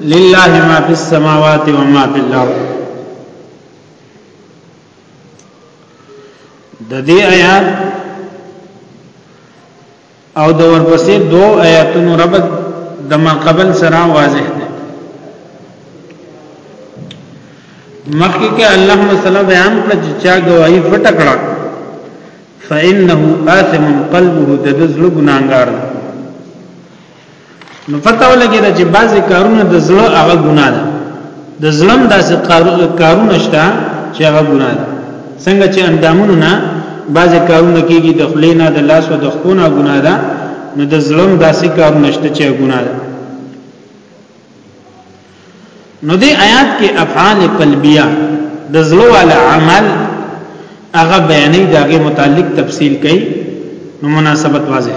لله ما فی السماوات و ما فی الارض د دې آیات او د ورپسې دو آیاتونو ربط د ما قبل سره واضح دی مخکې کې الله مسله بیان کړ چې چا گواہی فټکړه فإنه آثم قلبه د ذل ګناګار دی نو پته ولګی دا چې بعضی کارونه د زړه هغه ګناه ده د ظلم داسې کارونه شته چې هغه ګناه ده څنګه چې اندامونو نه بعضی کارونه کیږي د خلینا د لاس او د خونه ګناه ده نو د ظلم داسې کارونه شته چې ګناه ده نو دې آیات کې افعال قلبیه د زړه ولا عمل هغه بیانې دغه متعلق تفصیل کړي نو مناسبت واضح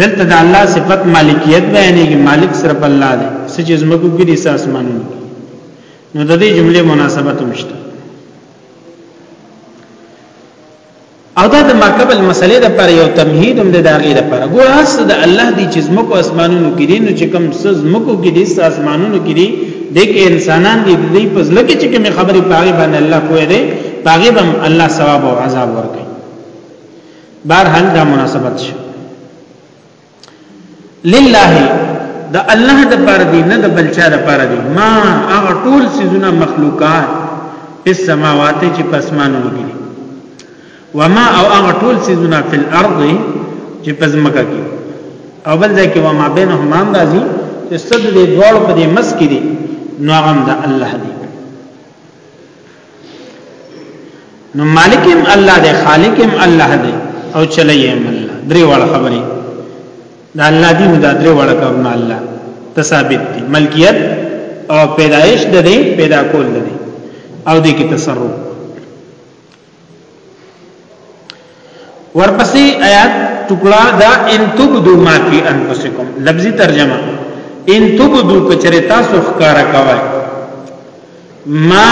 دلته د الله صفت مالکیت بیانېږي مالک صرف الله دی سچ زمکو کې دي اسمانونو نو د دې جملې مناسبت مشته او دا د مکب المسلې د پر یو تمهید هم د داغې د پر ګور اس د الله دی چې زمکو اسمانونو کې دي نو چې کوم څه زمکو کې دي اسمانونو کې دي د کې انسانان دي د دې په ځلکه چې کوم خبرې پاره باندې الله کوی دی پاره به الله ثواب او عذاب ورکړي بهر حال دا مناسبت شو لله د الله د پر دی نه د بلچا د پر دی ما هغه ټول سيزونه مخلوقات په سماوات چې په اسمانو کې وما او هغه ټول سيزونه په الارض چې په زمکه کې او بل ځکه وما بينهما اندازي چې صد دې دوړ په دې مس کې دي نو هغه د الله دی نو مالکم الله دی خالقم الله دی او چلیم الله درې وړ خبرې دا الله دی دا درې وړ کارونه الله تثابت دي ملکیت او پیدایش د دې پیدا کول دي او دې کې تصرف ورپسې آیات ټکړه دا ان تبدو ما فی انفسکم لفظي ترجمه ان تبدو کچره تاسو ښکارا کوي ما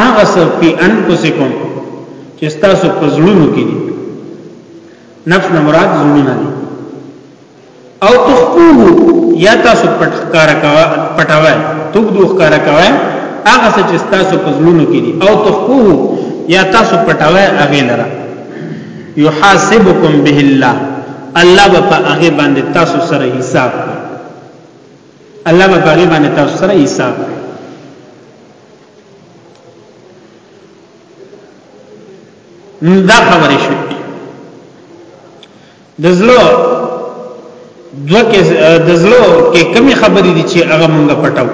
هغه فی انفسکم چې تاسو په زړونو کې دي نفس نه مراد زړونه دي او تخفوه یا تاسو پټ ښکار کوي پټوي تبدو ښکار کوي هغه څه چې تاسو په زړونو کې دي او تخفوه یا تاسو پټوي هغه لره یحاسبکم به الله الله به په هغه باندې تاسو سره حساب کوي الله به په هغه باندې تاسو سره حساب کوي دا خبرې شوې د زړه دوه کې د زړه کې کمی خبرې دي چې هغه مونږ پټاو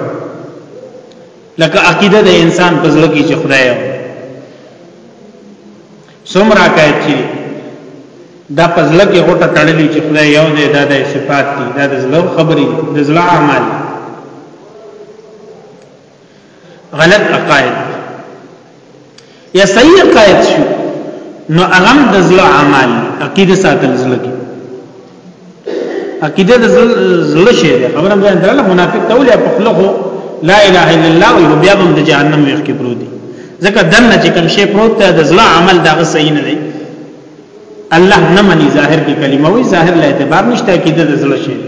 لکه عقیده د انسان په زړه کې چې خدای یو سمرا کوي چې دا په زړه کې غټه تړلې چې خدای یو دی دا د صفات دي دا د زړه خبرې د زړه اعمال دي غلط عقاید یا صحیح عقاید شو نو اغم د زړه اعمال عقیده ساتل زړه کې عقیده د زړه شی ده خبره مې درله منافق تول یا پخلو لا اله الا الله او بیا هم د جهنم ویخ کې پروت دي ځکه دنه چې کوم شی پروت ده د زړه عمل دا صحیح نه دی الله نه مني ظاهر کې کلمه وي ظاهر له اعتبار نشته عقیده د زړه شی ده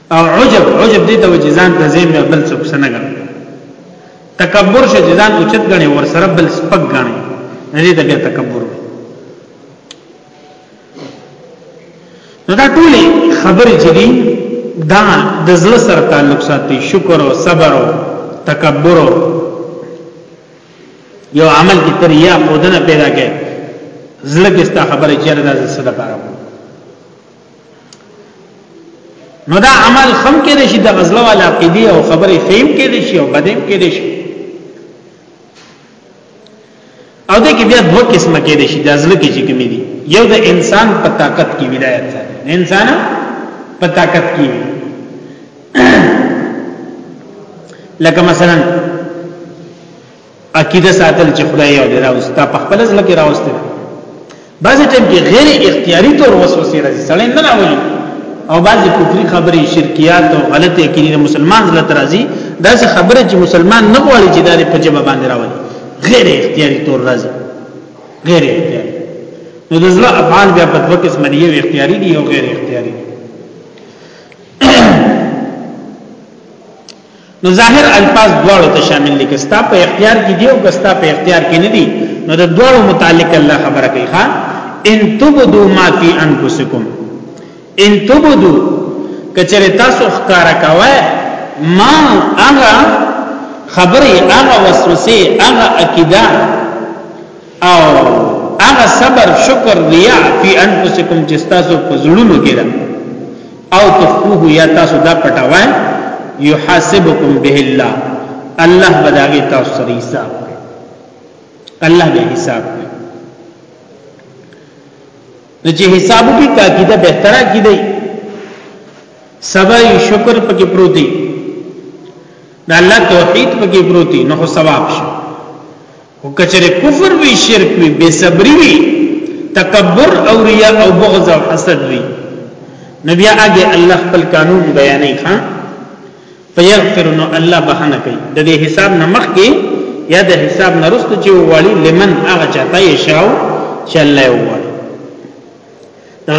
او عجب عجب دې ته وجې ځان ته زین بیا بل څوک سنګ تکبر شې ځان اوچت غني ور سره بل سپک غني دې ته بیا تکبر نو دا ټول خبرې چې دي دا د زړه سره تعلق ساتي شکر او صبر او تکبر او یو عمل کی تر یا خودنه پیدا کړي زړه کې ستا خبره چیرې ده زړه سره نو دا عمل خم کې دي شي د غزله والا عقیده او خبرې فهم کې دي شي او بدیم کې دي شي او دې کې بیا دوه قسمه کې دي شي د ازل کې چې کومې دي یو د انسان په طاقت کې ولایت ده انسان په طاقت کې لکه مثلا عقیده ساتل چې خدای یو دی راوست تا په خپل ځل کې راوست دی بعضی ټیم کې غیر اختیاري تور وسوسه راځي سړی نه راولي او بعضی کفري خبرې شرکیات او غلطه کې د مسلمان زړه ترازي دا څه خبره چې مسلمان نه غواړي چې دا په جبه باندې راولي غیر اختیاري تور راځي غیر اختیاري نو د زړه افعال بیا په دوه قسم دي یو اختیاري دي او غیر اختیاري نو ظاهر الفاظ دواړو ته شامل دي که ستا په اختیار کې دی او که ستا په اختیار کې نه دي نو د دواړو متعلق الله خبره کوي ها ان تبدو ما فی انفسکم ان تبدو کچره تاسو ښکارا کوي ما هغه خبره هغه وسوسه هغه عقیده او هغه صبر شکر ریا فی انفسکم چې تاسو په زړونو کې ده او تخفوه یا تاسو دا پټاوه یحاسبکم به الله الله بداغه تاسو سره حساب کوي الله به حساب کوي نو چې حساب کوي کا کیده بهتره کیده صبر شکر پکې پروتي دا الله توحید پکې پروتي نو ثواب شي خو کچره کفر وی شرک وی بے صبری وی تکبر او ریا او بغض او حسد وی نبی هغه الله خپل قانون بیانې ښا فیغفر نو الله بهانه کوي د دې حساب نه مخ کې یا د حساب نه رسته چې والی لمن هغه چاته یې شاو چې الله یې وواړي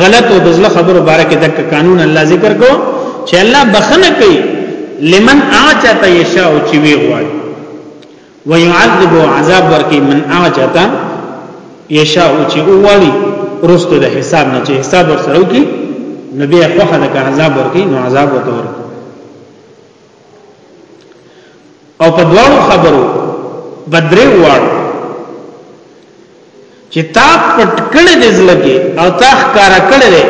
غلط او د ځله خبرو باره کې د قانون الله ذکر کو چې الله بخنه کوي لمن هغه چاته یې شاو چې وی وواړي ويعذب عذاب ورکی من هغه چاته یشاء چې اوالي رستو د حساب نه چې حساب ورسره وکي نو بیا خوخه د عذاب ورکی نو عذاب ورته ورکی او په دواړو خبرو بدرې واړو چې تا پټ کړې دې زلګي او تا ښکارا کړې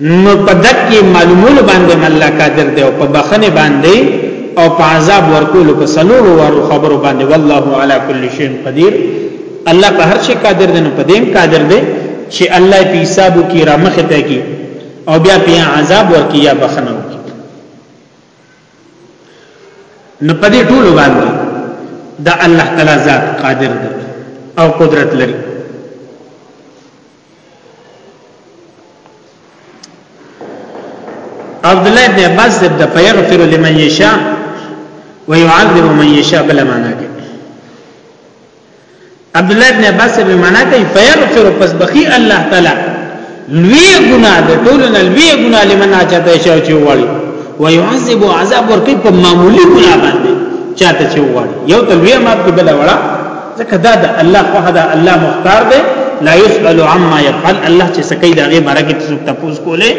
نو په دکی معلومول باندې الله قادر دی او په بخنه باندې او په عذاب ورکول په سلور ورو خبرو باندې والله علی کل شیء قدیر الله په هر شي قادر دی نو په دې قادر دی چې الله په حساب کې را مخه ته کی او بیا په عذاب ورکی یا بخنه ورکی نو په دې ټول باندې دا الله تعالی ذات قادر دی او قدرت لري عبد الله بن عباس د فیغفر لمن یشاء ويعذب من یشاء بل معنا کې عبد الله بن عباس به معنا کوي فیغفر پس بخي الله تعالی لوی ګناه د ټولو نه لوی ګناه لمن چاته شو چې وړي ويعذب عذاب ورکړي په معمولی ګناه باندې چاته چې وړي یو ته لوی مات کې بل وړه ځکه دا د الله خو دا الله مختار دی لا يسأل عما يفعل الله چې سکی دا غي بارکه تاسو تاسو کولې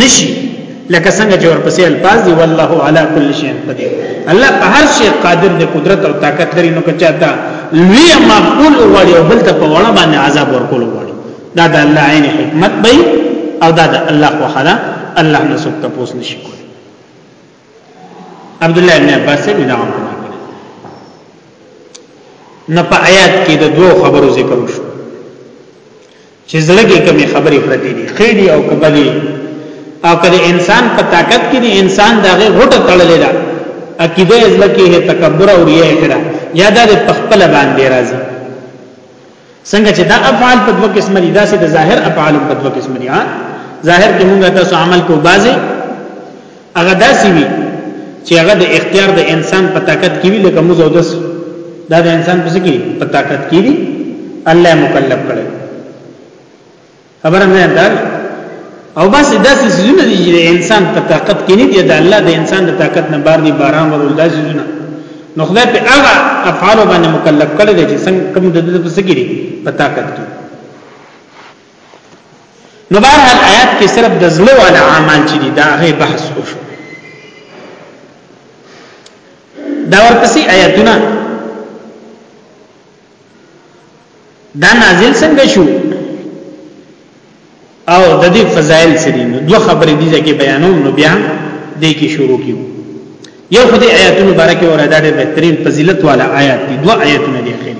نشي لکه څنګه چې ورپسې الفاظ دی والله على كل شيء قدير الله په هر شي قادر دی قدرت او طاقت لري نو کچاتا لوی معقول وړي او بل ته په وړه باندې عذاب ورکول وړي دا د الله عین حکمت به او دا د الله خو حدا الله نه سوک تاسو نشي کولې عبد الله بن عباس بن دعوه کړی نه په آیات کې د دوه خبرو ذکر وشو چې زړګي کمی خبرې پرتی دي خېری او کبلی او کله انسان په طاقت کې دی انسان دغه غټه تړلې ده عقیده ازلکه تکبر او ریا کړه یا د خپل باندې راځي څنګه چې دا افعال په دوه قسم دي دا سي د ظاهر افعال په دوه قسم دي ها ظاهر کې موږ تاسو عمل کو بازي هغه داسي وي چې هغه د اختیار د انسان په طاقت کې وي لکه موږ او داس دا د انسان په څه کې په طاقت کې دي الله مکلف کړي خبره مې ده او بس داسې سيزونه دي چې انسان په طاقت کې نه دي د الله د انسان د طاقت نه بار دي باران ورول داسې سيزونه نو خدای په هغه افعال باندې مکلف کړی دی چې څنګه کوم د دې په سګری په طاقت کې نو بهر حال آیات کې صرف د زلو علی اعمال چې دي دا غي بحث وشو دا ورپسې آیاتونه دا نازل څنګه شو او د دې فضایل سری نو دوه خبرې دي چې بیانوم نو بیا دې کې شروع کیو یو خدای آیاتونو مبارکه او راځي د بهترین فضیلت والا آیات دي دوه آیاتونه دي خیر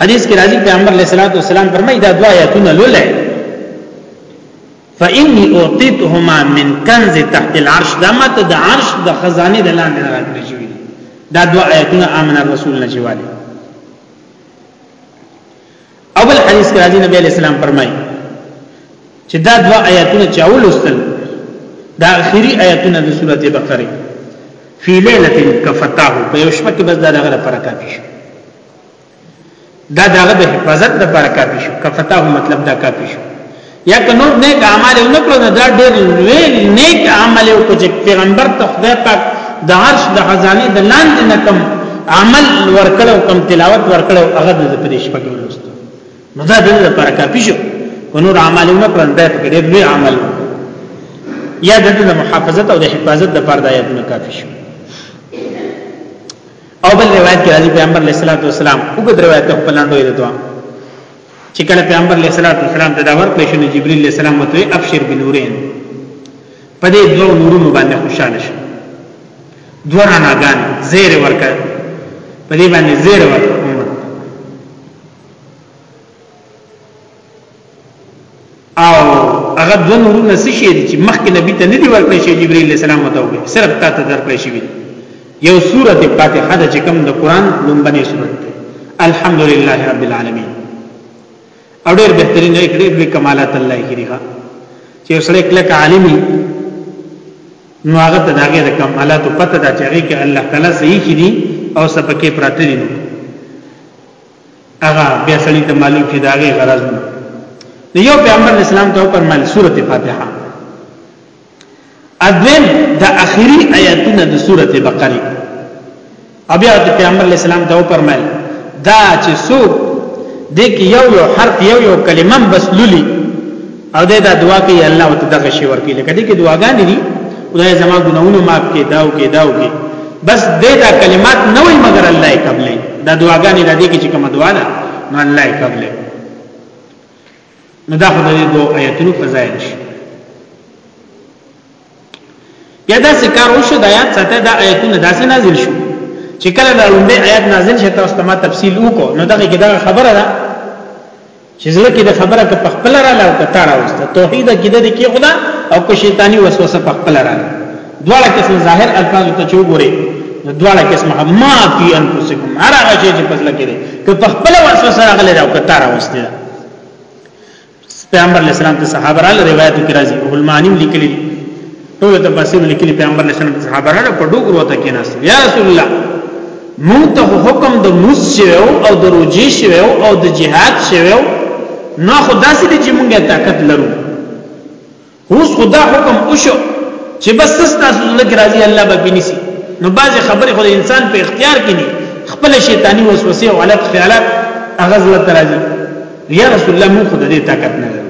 حدیث کې راځي پیغمبر علیه الصلاۃ والسلام فرمایي دا دوه آیاتونه لولای فإني أعطيتهما من كنز تحت العرش دا ما ته د عرش د خزانه د لاندې راکړې شوې دا دو آیتونه امن رسول نه جوالي اول حدیث کې راځي نبی اسلام فرمایي چې دا دو آیتونه چې اول استل دا اخیری آیتونه د سورته بقره فی لیلۃ کفتاه په یو شپه کې بس دا غره پر کافی شو دا دغه د حفاظت د پر کافي شو کفتاه مطلب دا کافي شو یا که نور نیک اعمال نه کړو دا ډېر لوی نیک عمل او چې پیغمبر ته خدای پاک د عرش د خزانه د لاندې نه کم عمل ورکړو کم تلاوت ورکړو هغه د پرېش پکې ورستو نو دا د لپاره کافي شو کو نور اعمال نه کړو دا پکې ډېر لوی عمل یا د محافظت او د حفاظت د پر دایت نه کافي شو او بل روایت کې راځي پیغمبر علیه الصلاۃ والسلام وګد روایت په لاندو یې دوه چې کله پیغمبر علیه الصلاۃ والسلام ته دا ورکړل شو جبرئیل علیه السلام وته ابشر بنورین په دې دوه نورونو باندې خوشاله شو دوه رڼاګان زیر ورکړ په دې باندې زیر ورکړ او هغه د نورونه څه شي چې مخکې نبی ته نه دی ورکړی شي جبرئیل السلام ته وي صرف تا ته درکړی شي یو سوره فاتحه د کوم د قران لومبني سوره ده الحمدلله رب العالمین او ډېر بهترین یې کړی به کمالات الله کړی ها چې سره کلک عالمي نو هغه ته داګه د کمالات پته دا چې هغه کې الله تعالی صحیح کړي او سپکه پراته دي نو هغه بیا سړی ته معلوم چې دا غي غرض نه نو یو پیغمبر اسلام ته فرمایل سورته فاتحه اذن د اخیری آیاتونه د سورته بقره او بیا د پیغمبر اسلام ته فرمایل دا چې څوک د یو یو حرف یو یو کلمه بس لولي او دې دا دعا کوي الله او تدغه شي ورکی لکه دې کې دعاګانې دي خدای زما ګناونه معاف کې داو کې داو کې بس دې دا کلمات نه وي مگر الله یې قبلې دا دعاګانې د دې کې چې کوم دعا ده نو الله یې قبلې نو دا خدای دې دوه آیتونو فزایل شي بیا دا سکار وشو د آیات ساته دا آیتونه داسې نازل شو چې کله دا لومبه آیات نازل شته او ستما تفصیل وکړو نو دغه کې دا خبره ده چې زړه کې د خبره ته خپل را لاو کته راوسته توحید کې د کې خدا او کو شیطانی وسوسه په خپل را دواړه قسم ظاهر الفاظ ته چوغوري دواړه قسم ما فی انفسکم هر هغه چې په ځل کې ده که په خپل وسوسه راغلی راو کته راوسته پیغمبر علیہ السلام ته صحابه را روایت کې راځي او المعانی لیکلي ټول ته پاسې لیکلي پیغمبر علیہ السلام ته صحابه را په ډوګ وروته کې ناس یا رسول الله مونږ ته حکم د موس شوو او د روجي شوو او د جهاد شوو نو خداسې دې چې مونږه طاقت لرو اوس خدا حکم وشو چې بس تاسو زړه کې راځي الله به بنسي نو باز خبره خو انسان په اختیار کې دي خپل شیطانی وسوسه او غلط خیالات هغه زړه ته راځي یا رسول الله مون خدای دې طاقت نه لري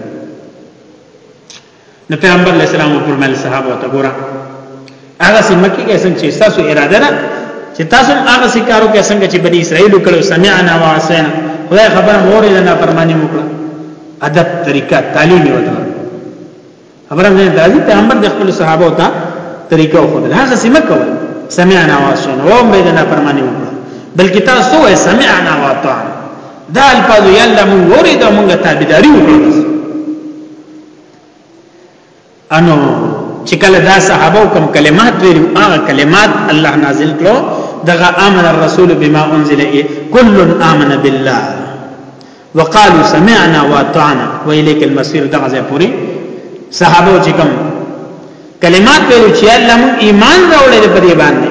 نو پیغمبر علیہ السلام پر مل صحابه ته ګورم هغه سم کې کې څنګه چې تاسو اراده ده چې تاسو هغه سي کارو کې څنګه چې بني اسرائیل کړو سمعنا وعصینا خدای خبر مور نه فرمانی وکړه ادب طریقہ تعلیم وته خبره نه دازي پیغمبر د خپل صحابه او ته طریقه خو ده هغه سم کوي سمعنا واسمعنا و امر دنا فرمانی وکړه بلکې تاسو وې سمعنا واطعنا دا الفاظ یاله مونږ ورې دا مونږه تابعداري وکړو انو چې کله دا صحابه کوم کلمات ویلو هغه کلمات الله نازل کړو دغه امن الرسول بما انزل الیه کل امن بالله وقالوا سمعنا واطعنا والیک المصير دغه ځای پوری صحابه چې کوم کلمات ویلو چې الله مون ایمان راوړل په دې باندې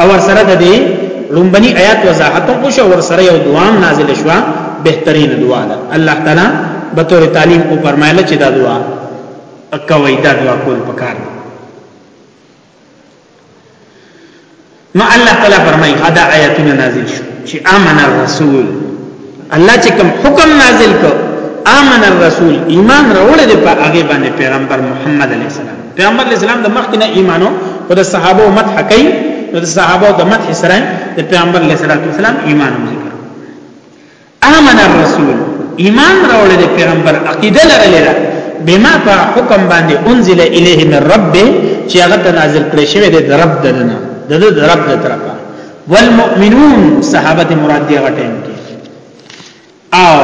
او ورسره د دې لومبني آیات وضاحت هم وشو ورسره یو دوام نازل شو بهترین دعا ده الله تعالی به تور تعلیم او فرمایله چې دا دعا کوي دا دعا کول پکار ده نو الله تعالی فرمایي دا آیاتونه نازل شو چې امن الرسول الله چې کوم حکم نازل کو امن الرسول ایمان راوړل دی په هغه باندې پیغمبر محمد علی السلام پیغمبر علی السلام د مخکنه ایمانو او د صحابه او مدح کوي د صحابه او د مدح سره د پیغمبر علی السلام ایمان هم ذکر امن الرسول ایمان راوړل دی پیغمبر عقیده لرل دی بما په حکم باندې انزل الیه من رب چې هغه نازل کړی شوی دی د رب دنه د رب د طرفه والمؤمنون صحابه دې مراد دی غټین کې او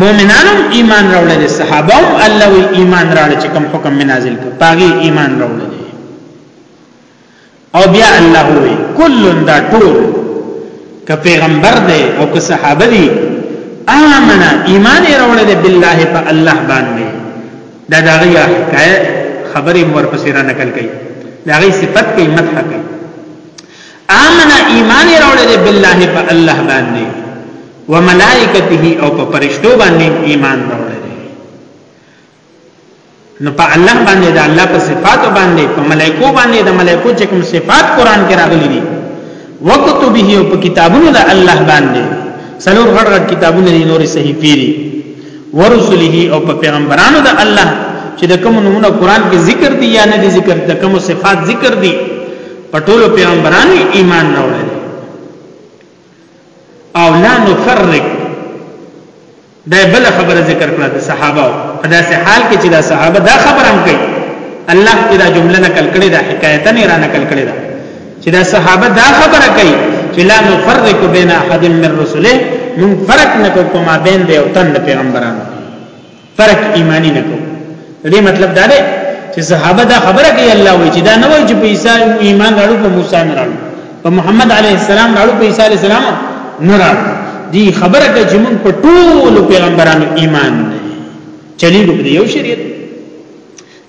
مؤمنانو ایمان راوړل دي صحابه هم الله وی ایمان راوړل چې کوم حکم منازل کړ پاګي ایمان راوړل دي او بیا الله وی کل دا ټول که پیغمبر دی او که صحابه دي آمنا ایمان راوړل دي بالله په الله باندې دا دا غي حکایت خبرې مور پسې را نقل کړي دا غي صفت کوي مدح کوي آمنا ایمان راوړی دی بالله په الله باندې وملائکته او په پرشتو باندې ایمان راوړی دی نو په الله باندې د الله په صفاتو باندې په ملائکو باندې د ملائکو چې کوم صفات قران کې راغلي دي وکتبه او په کتابونو د الله باندې سلور غړ غړ کتابونه دي نورې صحیفې دي ورسله او په پیغمبرانو د الله چې د کوم نمونه قران کې ذکر دي یا نه دي ذکر د کوم صفات ذکر دي په ټولو پیغمبرانو ایمان راوړل او لا نفرق دا بل خبره ذکر کړه د صحابه په داسې حال کې چې دا صحابه دا خبره هم کوي الله دې دا جمله نقل کړي دا حکایت نه را نقل کړي دا چې دا صحابه دا خبره کوي چې لا نفرق بین احد من رسله من فرق نه کوم ما بین دی او تن پیغمبرانو ترک ایمانی نه کوو دې مطلب دا دی چې صحابه دا خبره کوي الله وایي چې دا نه وایي چې په عیسی ایمان راړو په موسی نه راړو په محمد علی السلام راړو په عیسی علی السلام نه راړو دی خبره کوي چې موږ په ټول پیغمبرانو ایمان نه چلی ګو یو شریعت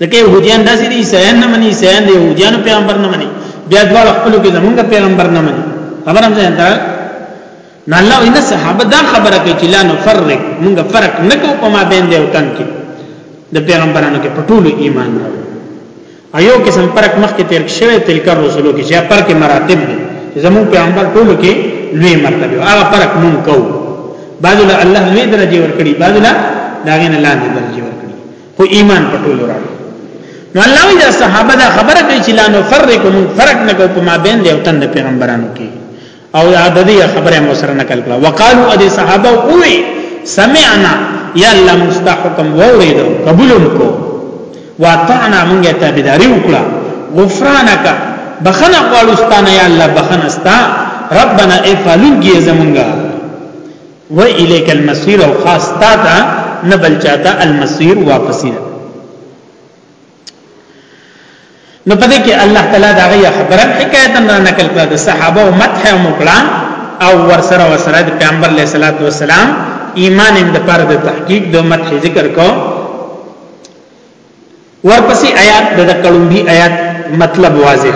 ځکه يهوديان داسې دي عیسایان نه مني عیسایان د يهوديانو پیغمبر نه مني بیا دواړه خپل کې زمونږ پیغمبر نه مني خبر هم ځان نو الله ان صحابه دا خبره کوي چې لا نفرق موږ فرق نکو په ما بین دی او تن کې د پیغمبرانو کې پټول ایمان راو ایو قسم فرق مخ کې تیر شوی تلک رسولو کې چې پر کې مراتب دي زمو پیغمبر ټول کې لوی مرتبه هغه فرق مون کو بعض له الله لوی درجه ور کړی بعض له داغه نه لاندې درجه ور کړی خو ایمان پټول راو نو الله وی دا صحابه دا خبره کوي چې لا نفرق موږ فرق نکو په ما بین دی او تن د پیغمبرانو کې او عددی خبره مو سره نقل کړه وقالو ادي صحابه اوه سمعنا یا الله مستحکم وریدو قبولم کو واطعنا مونږه تابعداري وکړه غفرانک بخنه غواړستانه یا الله بخنه ستا ربنا افعلنګي زمونږه و الیک المسیر او خاص تا نه بل چاته المسیر واپسی ده نو پدې کې الله تعالی دا غي خبره حکایت نه نقل کړه د صحابه او مدح او مقلان او ورسره ورسره د پیغمبر علیه الصلاۃ والسلام ایمان اند پر د تحقیق د مدح ذکر کو ورپسې آیات د کلمبي آیات مطلب واضح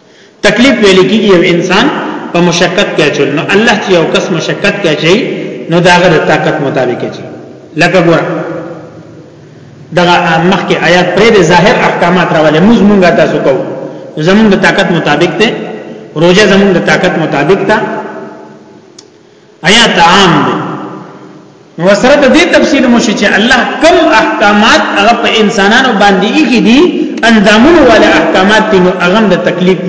تکلیف ویل کیږي یو انسان په مشقت کې اچول نو الله چې یو کس مشقت کې اچي نو داغه د طاقت مطابق اچي لکه ګور دغه مخکې آیات پرې د ظاهر احکامات راولې موږ مونږه تاسو کو زمون د طاقت مطابق ته روزه زمون د طاقت مطابق ته آیات عام دی نو سره د دې تفصیل مو شي چې الله کم احکامات هغه په انسانانو باندې یې دي اندامونو ولا احکامات دي نو هغه د تکلیف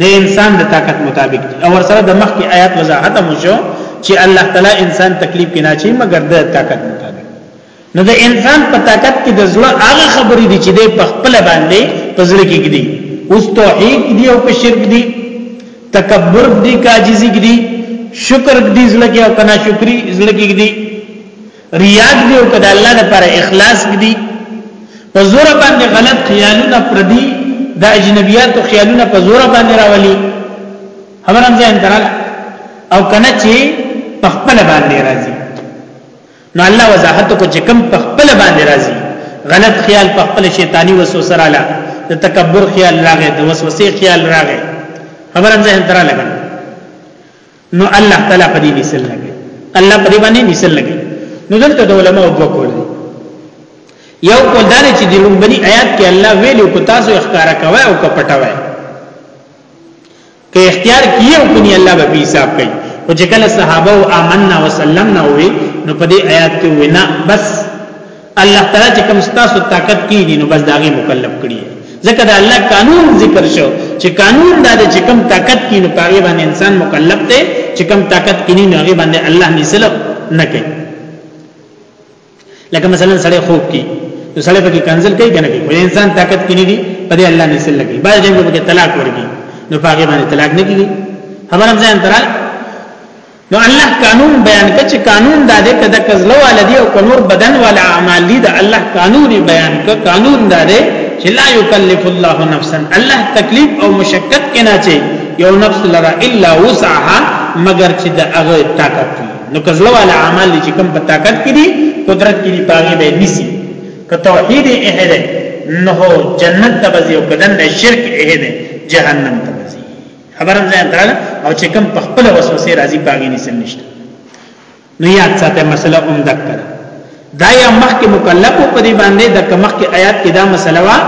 د انسان د طاقت مطابق دي او سره د مخکې آیات وضاحت مو شو چې الله تعالی انسان تکلیف کې نه چي مګر د طاقت مطابق نو د انسان په طاقت کې د زړه هغه خبرې دي چې د په خپل باندې پزړه کې دي اوس توحید دي او په شرک دي تکبر دي کاجزي دي شکر دي زړه کې او کنا شکري زړه کې دي ریا دي او کدا الله لپاره اخلاص دي په زور باندې غلط خیالونه پردي د اجنبیات خیالونه په زور باندې راولي خبرم ځان درل او کنه چې په خپل باندې راځي نو الله وضاحت کو چې کم په خپل باندې راځي غلط خیال په خپل شیطانی وسوسه رااله د تکبر خیال راغی د وسوسې خیال راغی خبرم ذهن ترا لګا نو الله تعالی په دې مثال لګي الله په دې باندې مثال لګي نو دلته د علماء دوه کول دي یو کول دا چې د لومبني آیات کې الله ویلو کو تاسو اخکارا کوي او کپټوي که اختیار کیه او کنی الله به حساب کوي او چې کله صحابه او آمنا وسلمنا وي نو په دې آیات کې وینا بس الله تعالی چې کوم ستاسو طاقت کیږي نو بس داغه مکلف کړی ځکه دا الله قانون ذکر شو چې قانون دا چې کوم طاقت کی نو پاګې باندې انسان مکلف دی چې کوم طاقت کینی نو هغه باندې الله نسلو نه کوي لکه مثلا سړی خوب کې نو سړی پکې کنزل کوي کنه کوي ولې انسان طاقت کې نه دی په دې الله نه سل لګي بعض ټیم کې طلاق ورګي نو پاګې باندې طلاق نه کیږي خبرم ځان ترال نو الله قانون بیان کړ چې قانون دا دې کده کزلو ولدي او کنور بدن ولا اعمال دي دا الله قانون بیان کړ قانون دا دې چې لا یکلف الله نفسا الله تکلیف او مشقت کنا چي یو نفس لرا الا وسعها مگر چې د هغه طاقت نو کزله والا اعمال چې کوم په طاقت کې دي قدرت کې دي پاغي به نسی که توحید اهده نه جنت ته بځي او کدن شرک اهده جهنم ته بځي خبرم ځان تر او چې کوم په خپل وسوسه راځي پاغي نسی نشته نو یاد ساته مسله اوم دک کړه دا یا مخکې مکلف په دې باندې د کمخکې آیات کې دا مسله وا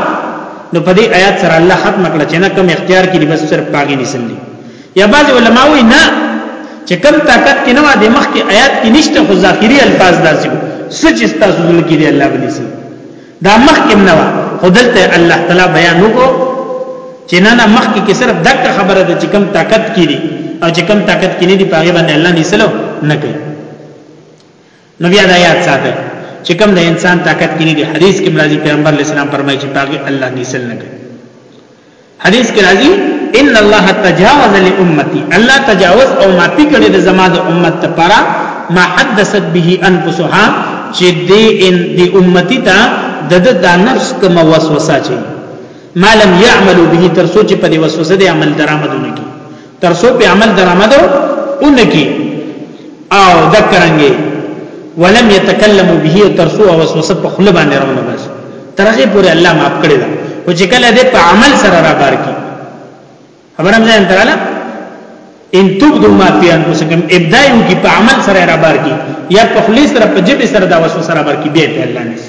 نو په دې آیات سره الله ختم کړ چې نه کم اختیار کې بس صرف پاګې نسل دي یا بعض علما وایي نه چې کم طاقت کې نه و د مخکې آیات کې نشته خو ظاهري الفاظ داسې سچ استاسو دل کې دی الله بلی سي دا مخکې نه و خو دلته الله تعالی بیان وکړو چې نه نه مخکې کې صرف دک خبره ده چې کم طاقت کې دي او چې کم طاقت کې نه دي پاګې باندې الله نسلو نه کوي نو بیا دا یاد ساته چې کوم د انسان طاقت کې نه دی حدیث کې مرضی پیغمبر اسلام فرمایي چې پاګه الله نیسل نه کوي حدیث کې راځي ان الله تجاوز لامتی الله تجاوز او معافي کړي د زما د امت لپاره ما حدثت به انفسها چې دې ان دې امتی ته د د نفس کوم وسوسه چي ما لم يعملوا به تر سوچ په دې وسوسه دې عمل درآمدونه کی تر څو په عمل درآمد اونکی او ذکرانګي ولم يتكلموا به تر څو وسوسه په خله باندې راونه بس ترغه پورې الله معاف کړی دا او چې کله دې په عمل سره را بار کی خبرم ځان تراله ان تبدو ما فی انفسکم ابدایو کی په عمل سره را بار کی یا په خلی سره په جبه سره دا وسوسه را بار کی به ته الله نس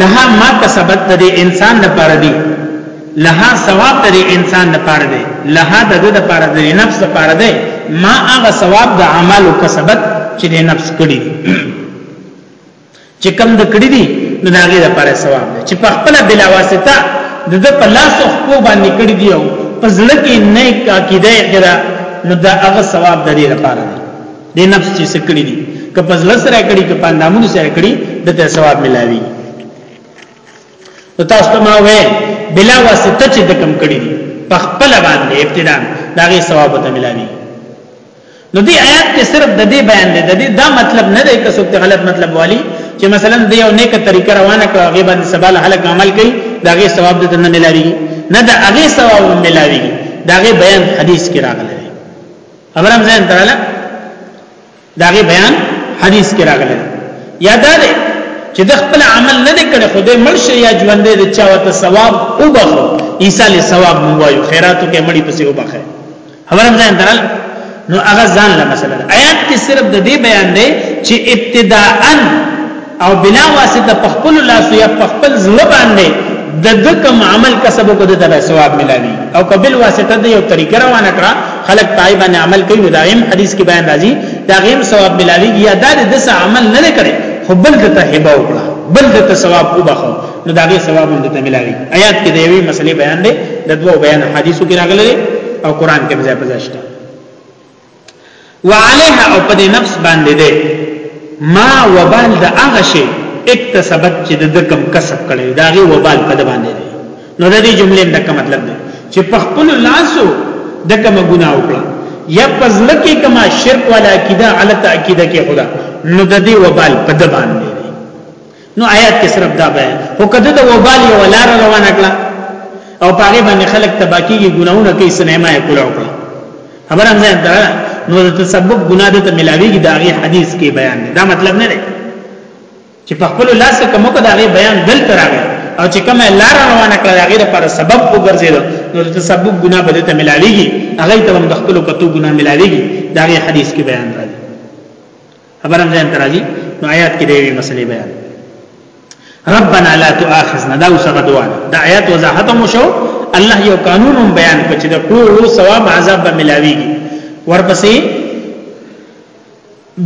لها ما کسبت د دې انسان د پاره دی لها ثواب د دې انسان د پاره دی لها د د پاره د نفس د پاره دی ما هغه ثواب د عمل او کسبت چې د نفس کړی دی چې کم د کړی دی نو داګه د پاره ثواب دی چې په خپل بلا واسطه د د په لاس او خو باندې کړی دی او په ځل کې نیک عقیده کړه نو دا هغه ثواب د دې لپاره دی د نفس چې سکړي دي که په ځل سره کړي که په اندامونو سره کړي د ته ثواب ملاوي نو تاسو ته ما وې بلا واسطه چې د کم کړي دي په خپل باندې ابتدا دا غي ثواب ته ملاوي نو دې آیات کې صرف د دې بیان دی د دې دا مطلب نه دی که څوک غلط مطلب والی چې مثلا د یو نیکه طریقه روانه کړه هغه باندې سبال حلق عمل کوي دا غي ثواب د نه ملاوي نه دا هغه ثواب ملاوي دا غي بیان حدیث کې راغلی خبرم ځان تراله داغه بیان حدیث کې راغلی یاد ده چې د خپل عمل نه کړي خو دې مرشه یا ژوند دې چا وته ثواب او بخو عیسی له ثواب مو وایو خیراتو کې مړي پسې او بخه خبرم ځان تراله نو هغه ځان له مسله آیات کې صرف د دې بیان دی چې ابتداءً او بلا واسطه په خپل لاس یا په خپل زړه باندې د دکم عمل کسب کو د دغه ثواب ملاوي او قبل واسطه د یو طریقه روانه کړه خلق پای باندې عمل کوي نو دایم حدیث کې بیان راځي دا غیم ثواب ملاوي یا دا د دس عمل نه کړي خو بل د ته هبه وکړه بل د ته ثواب وبخو نو داغه ثواب هم د ته ملاوي آیات کې د یوې مسلې بیان دی د دوو بیان حدیثو کې راغلي او قران کې ځای پزاشته وعليها او په دې نفس باندې ده ما وبال د هغه شی اکتسبت چې د کم کسب کړي دا غي وبال په باندې ده نو د دې جملې د کوم مطلب ده چې په خپل لاسو د کوم ګناه وکړه یا پزله کې کما شرک والا عقیده علت عقیده کې خدا نو د دې وبال په باندې نو آیات کې صرف دا بیان هو کده د وبال یو لار روانه کړه او پاره باندې خلک تباکیږي ګناونه کوي سنیما یې کوله وکړه خبر هم ځان دا نو د تسبب ګناه د ملاویږي دا غي حدیث کې بیان دی دا مطلب نه دی چې په خپل لاس کوم کو دا غي بیان دل تراغه او چې کومه لار روانه کړه هغه لپاره سبب وګرځیدو نو د تسبب ګناه بده ته ملاویږي هغه ته هم د خپل کتو ګناه ملاویږي دا غي حدیث کې بیان راځي خبرم ځان ترازی نو آیات کې دی مسلې بیان ربنا لا تؤاخذنا دا وسغه دعا دا آیات وضاحت مو شو الله یو قانون بیان کړ چې د ټولو ثواب عذاب به ملاويږي ورپسې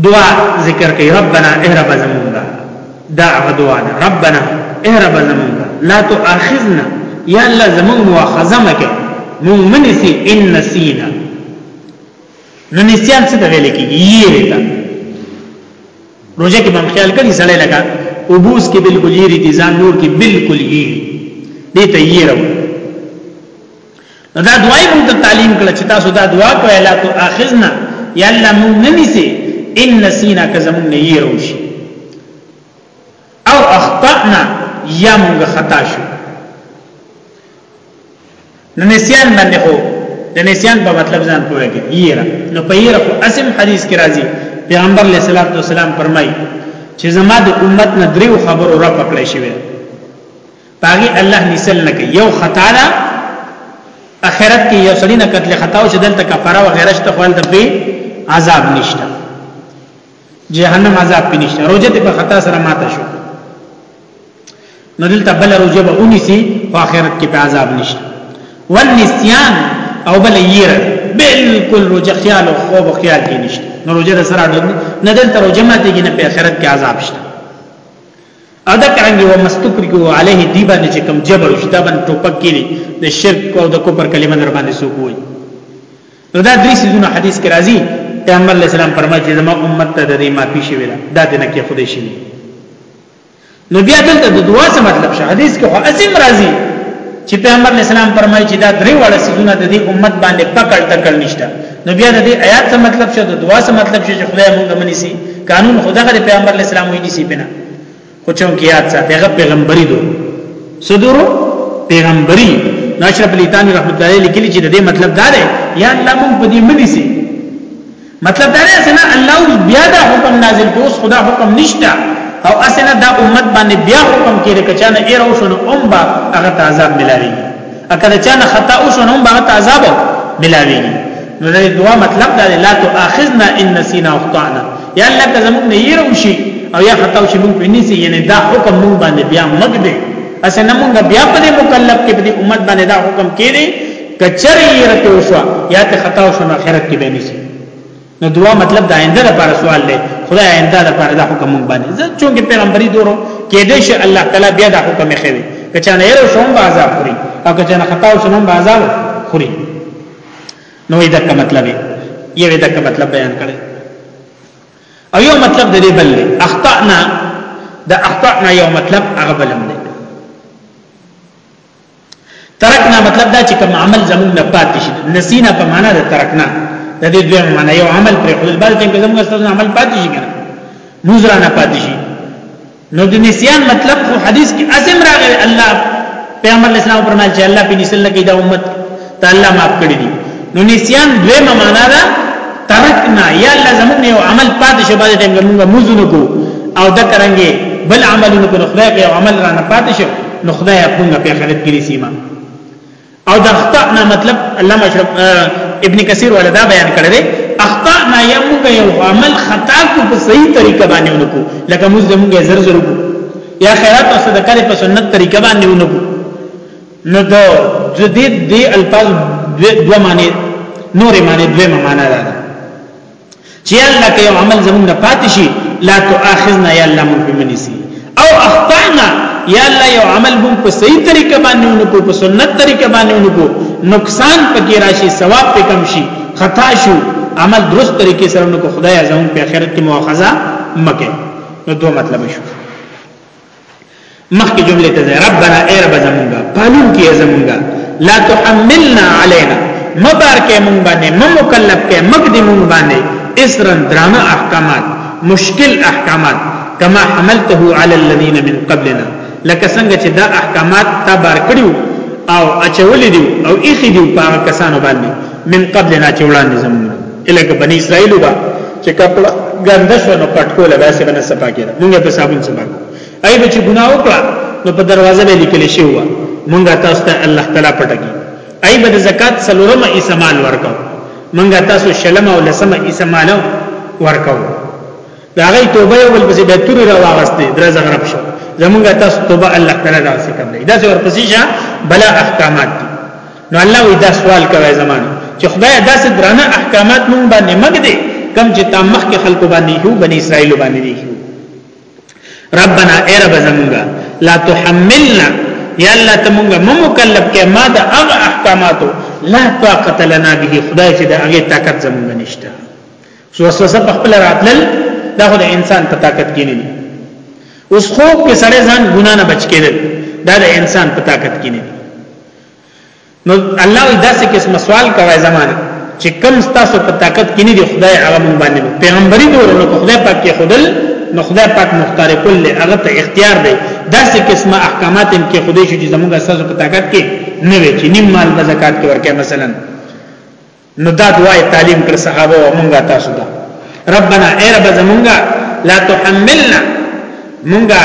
دعا ذکر کوي ربنا اهرب زمونږه دا دعا ده ربنا اهرب زمونږه لا تؤاخذنا یا الله زمونږ مؤاخذه مکه مونږ منسي ان نسینا نو نسیان څه ته ویل کیږي یې ویتا روزه کې باندې خیال کړی سړی لگا وبوس کې بالکل یې دي ځان نور کې بالکل یې دې ته یې راو دا دعای مونږ ته تعلیم کړه چې تاسو دا دعا کوی لا تو اخذنا یا الله مونږ نه نیسي ان نسینا کزمون نه یې روشي او اخطأنا یا موږ خطا شو نو نسیان باندې خو د نسیان په مطلب ځان پوهه کې یره نو په یره خو اسم حدیث کې راځي پیغمبر علیه الصلاۃ والسلام فرمایي چې زما د امت نه دریو خبرو را پکړې شوی باقي الله نسل نه کوي یو خطا ده اخرت کې یو سړی نه قتل خطا او چې دلته کفاره و غیره شته خپل د عذاب نشته جهنم عذاب پینشته روزه ته په خطا سره ماته شو نو دلته بل روزه به اونی سي په آخرت کې په عذاب نشته والنسيان او بل ير بالکل روزه خیال او خوب خیال کې نشته نو روزه د سره اډو نه دلته روزه ماته کې نه په آخرت کې عذاب شته ادا کرانګي و مستکری کو علیه دی باندې چې کم جبر شته باندې ټوپک کړي د شرک او د کوپر کلمه در باندې سوق وي نو دا درې سيزونه حدیث کې راځي پیغمبر علیہ السلام فرمایي چې زما امت ته د دې معافي شوی ده دا دې نه کې خدای شي نو بیا دلته د دعا څه مطلب شه حدیث کې خو اسیم راځي چې پیغمبر علیہ السلام فرمایي چې دا درې واړه سيزونه د دې امت باندې پکړ تکړ نشته نو بیا د دې آیات څه مطلب شه د دعا څه مطلب شه چې خدای موږ مني سي قانون خدای غره پیغمبر علیہ السلام ویني سي بنا خو چون کې یاد ساتي هغه پیغمبري دو صدورو پیغمبري ناشرف علی تانی رحمت الله علیه لیکلی چې د دې مطلب دا دی یا الله مونږ په دې مدي سي مطلب دا دی چې نه الله بیا دا حکم نازل کوي اوس خدا حکم نشته او اسنه دا امت باندې بیا حکم کړي کچانه ایرو شنو امبا هغه تعذاب ملایي اکه دا چانه خطا او شنو هم هغه عذاب ملاوي نو د دعا مطلب دا لا تؤاخذنا ان نسينا اخطانا یا الله که زموږ نه یې وشي او یا خطا شي موږ پني سي یعنی دا حکم موږ باندې بیا مګ دي اسنه موږ بیا په دې مکلف کې په دې امت باندې دا حکم کړي کچري رته وشو یا ته خطا شنو اخرت کې به نشي نو دعا مطلب د آینده لپاره سوال دی خدای آینده لپاره دا حکم مونږ باندې زه چونګې پیغمبري دورو کې دې شي الله تعالی بیا دا حکم خوي کچا نه یو شوم بازار خوري او کچا نه خطا شوم بازار خوري نو دا کوم مطلب دی یو دا کوم مطلب بیان کړي او یو مطلب د دې بل اخطانا د اخطانا یو مطلب هغه بلم دی ترکنا مطلب دا چې کوم عمل زموږ نه پاتې شي نسینا په معنا د ترکنا د دې دوه معنا یو عمل پر خپل بل ټیم کې زموږ ستاسو عمل پاتې شي کنه نوزرا نه پاتې شي نو د نسیان مطلب خو حدیث کې عزم راغلی الله پیغمبر اسلام فرمایي چې الله په نسل کې دا امت ته الله معاف کړی دي نو نسیان دویمه معنا ده ترکنا یا الله زموږ یو عمل پاتې شو باندې ټیم موږ موزونه کو او دا کرانګي بل عملونه کو خدای کې عمل را نه پاتې شو نو خدای خپل په آخرت کې سیمه او د اخطانا مطلب علامه اشرف ابن کثیر ولدا بیان کړی دی اخطانا یمغه یو عمل خطا کو په صحیح طریقه باندې ونکو لکه موږ زموږه زر زر کو یا خیرات او صدقه په سنت طریقه باندې ونکو نو د جدید دی الفاظ دو معنی نور معنی دوی معنی ده چې الله کې یو عمل زمونږ پاتې شي لا تؤاخذنا یا الله مونږ بمنسی او اخطانا یا الله یو عمل مونږ په صحیح طریقه باندې ونکو په سنت طریقه باندې ونکو نقصان پکې راشي ثواب په کم شي خطا شو عمل درست طریقې سره ونکو خدای زمونږ په آخرت کې مؤاخذه مکه نو دوه مطلب شو مخکې جمله ته ربنا اے رب زمونږه پالون کې زمونږه لا تحملنا علينا مبار کې مونږ باندې ممکلف کې مګ دې مونږ باندې اسرن درانه احکامات مشکل احکامات کما حملته على الذين من قبلنا لکه څنګه چې دا احکامات تا بار کړیو او اچولې دي او اخی دي په کسانو باندې من قبلنا چې وړاندې زمونږ الګ بنی اسرائیل وبا چې کپڑا ګنده شو نو پټکو لبا سي بنه صفا کړه موږ په صابون صفا کو اي به چې ګناه وکړه نو په دروازه به لیکل شي و موږ تاسو ته الله تعالی پټکی اي به زکات سلورم ایسمال ورکاو موږ تاسو شلم او لسم ایسمال ورکاو دا غي توبه یو بل پسې به تور را واغسته درځه غرب شو زمونږ تاسو توبه الله تعالی دا څه کوي دا څه ورپسې شه بلا احکامات دي نو الله وی دا سوال کوي زمانه چې خدای داسې درانه احکامات مونږ باندې مګ دي کم چې تا مخ کې خلکو باندې یو بنی اسرائیل باندې دي ربنا اے رب زمونږه لا تحملنا یا الله ته مونږه ممکلف کې ما دا هغه احکاماتو لا طاقت لنا به خدای چې دا هغه طاقت زمونږ نشته سو وسوسه په خپل راتلل دا خو د انسان په طاقت کې نه دي اوس خوب کې سړی ځان ګنا نه بچ کېدل دا د انسان په طاقت کې نه دي نو الله وی داسې قسم سوال کوي زمانه چې کم ستاسو په طاقت کې نه دی خدای هغه مونږ باندې پیغمبري نور نو خدای پاک کې خدل نو خدای پاک مختار کل هغه ته اختیار دی داسې قسمه احکامات هم کې خدای شي چې زموږ ستاسو په طاقت کې نه وي چې نیم مال په زکات کې ورکه مثلا نو دا دعا تعلیم کړ صحابه او مونږه تاسو ته ربنا اے رب زمونږه لا تحملنا مونږه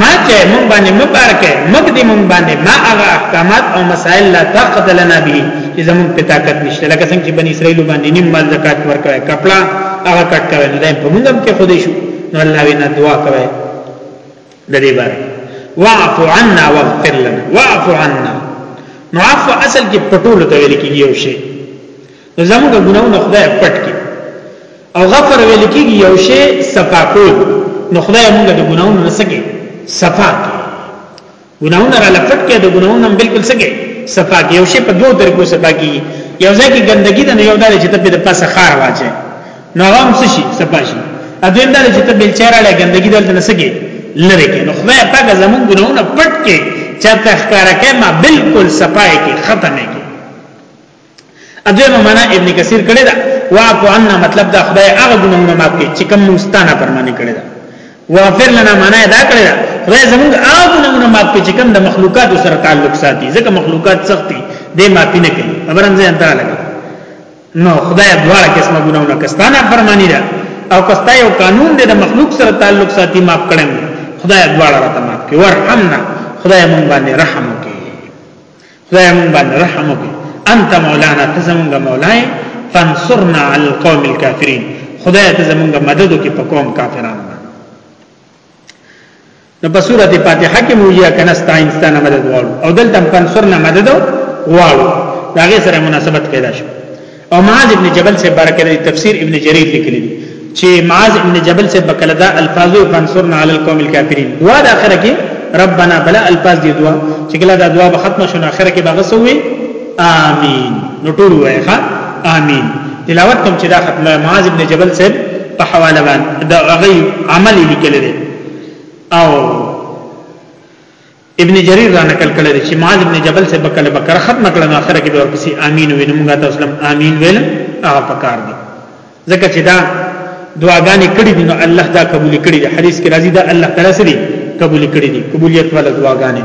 ما چې مونږ باندې مبارکه مګ دې مونږ باندې ما هغه احکامات او مسائل لا طاقت لنا به چې زمونږ په طاقت نشته لکه څنګه چې بنی اسرائیل باندې نیم مال زکات ورکړي کپڑا هغه کټ کوي نو دیم په مونږ هم کې خودې شو نو الله وینا دعا کوي د دې باره واعف عنا واغفر لنا واعف عنا نو عفو اصل کې پټول ته ویل کېږي یو شی نو زموږ ګناونه خدای پټ کړي او غفر ویل کېږي یو شی صفا کول نو خدای موږ د ګناونو نه سکے صفا کړي ګناونه را لپټ کړي د ګناونو هم بالکل سکے صفا کړي یو شی په دوه طریقو صفا کړي یو ځکه ګندګي ده نو یو دا چې ته په پاسه خار واچي نو هغه هم څه شي سپاشي اذن دا چې ته بل چاره له ګندګي دلته نه سګي لری کې نو خدای پاک زمون ګناونه پټ کې چې ته ښکارا کې ما بالکل صفای کې ختمه کې اځه معنا ابن کثیر کړی دا واعفو عنا مطلب دا خدای هغه ګناونه معاف کې چې کوم مستانه پرمانی کړی دا واغفر لنا معنا دا کړی دا خدای زمون هغه ګناونه معاف کې چې کوم د مخلوقات سره تعلق ساتي ځکه مخلوقات سختي دې معافي نه کوي خبرم ځان ته لګي نو خدای دواړه قسمه ګناونه کستانه فرمانی ده او کستا یو قانون دی د مخلوق سره تعلق ساتي معاف کړم خدای دواړه راته معاف کړي ورحمنا خدای مونږ باندې رحم وکړي خدای مونږ باندې رحم وکړي انت مولانا ته زمونږ مولای فانصرنا على القوم الكافرين خدای ته زمونږ مدد وکړي په قوم کافرانو نو په سورته فاتحه کې موږ یا کنه ستاینستانه مدد غواړو او دلته پنصرنا مدد غواړو دا غي سره مناسبت پیدا شو او معاذ ابن جبل سے برکت تفسیر ابن جریر لیکلی دی چې معاذ ابن جبل سے بکله دا الفاظ پنصرنا علی القوم الکافرین وا د اخره کې ربنا بلا الفاظ دی دعا چې کله دا دعا به ختم شون اخره کې بغسوي امين نو ټول وای ښا امين تلاوت تم چې دا ختمه معاذ ابن جبل صاحب په حواله باندې دا غي عملي لیکل دي او ابن جرير را نقل کړل چې معاذ ابن جبل صاحب کله بکره ختم کړه نو اخر کې به ورپسې امين وینم موږ ته اسلام امين ویل هغه پکار دي ځکه چې دا دعاګانې کړې دي نو الله دا قبول کړي دي حدیث کې راځي دا الله تعالی سره قبول کړي دي قبولیت ولا دعاګانې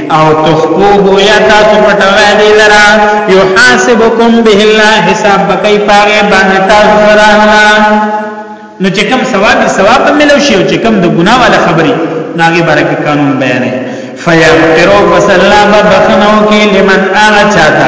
او تخفوه یا تاسو پټوي دی لرا یحاسبکم به الله حساب بکای پاره باندې تاسو سره نو چې کوم ثواب ثواب ملو شي او چې کوم د ګناه ولا خبري ناګه برکه قانون بیانې فیغفروا فسلام بخنو کی لمن آغا چاہتا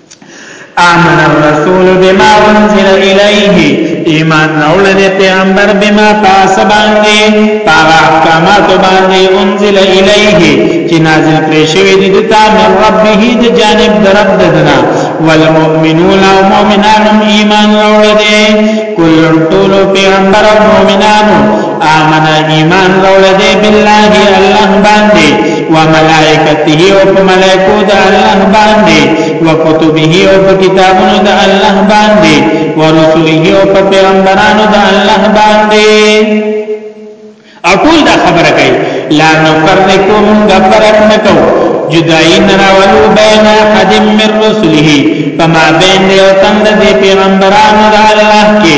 آمن الرسول بما انزل الیه ایمان راول دې پیغمبر بما پاس باندې پاغه احکامات باندې انزل الیه چې نازل کړی شوی دی دتا من ربه د جانب درب ددنا والمؤمنون او مؤمنان ایمان راول دې کل ټول پیغمبر او مؤمنانو آمن ایمان روړ دې بالله الله باندې و ملائکته او ملائکو د الله باندې و کتبه او کتابونو د الله باندې و رسوله او پیغمبرانو د الله باندې اقول دا خبره کوي لا نفرقو من غفرت نکو جدائی نراولو بین حد من رسوله فما بین دیو تند دی پیغمبرانو دا اللہ کی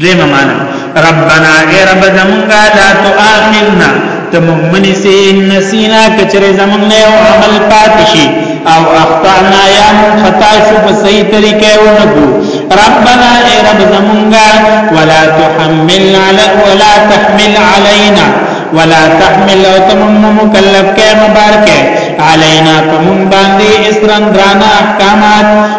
دویمه معنا ربنا ای رب زمونږه لا تؤاخذنا تممن سي نسینا کچره زمونږ نه او عمل پاتشي او اخطانا یا خطا شو په صحیح طریقې ونکو ربنا ای رب زمونږه ولا تحمل على ولا تحمل علينا ولا تحمل او تمم مکلف کې مبارکه علينا تمم باندې اسرن درانا احکامات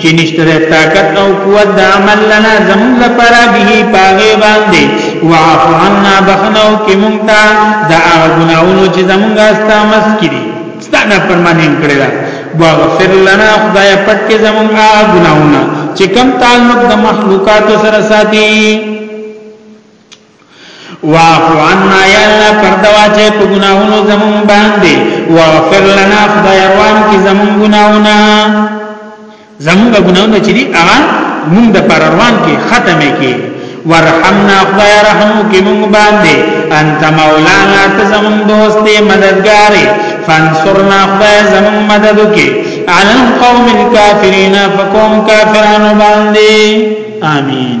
چې نشته طاقت او قوت د عمل لنا زمون لپاره به پاغه باندې وعفو عنا بخنو کې مونږ ته دا غناونو چې زمونږه استا مس کړي ستانه پرمانین کړی دا واغفر لنا خدای پټ کې زمونږه غناونه چې کم تعلق د مخلوقات سره ساتي واعف عنا یا الله پردوا چې په ګناهونو زمون باندې واغفر لنا خدای روان کی زمون ګناهونه زمون ګناهونه چې دی هغه مونږ د پر روان کی ختمه کی ورحمنا خدای رحم کی مونږ باندې انت مولانا ته زمون دوستې مددګارې فانصرنا خدای زمون مدد کی علی القوم الكافرین فقوم کافرانو باندې آمین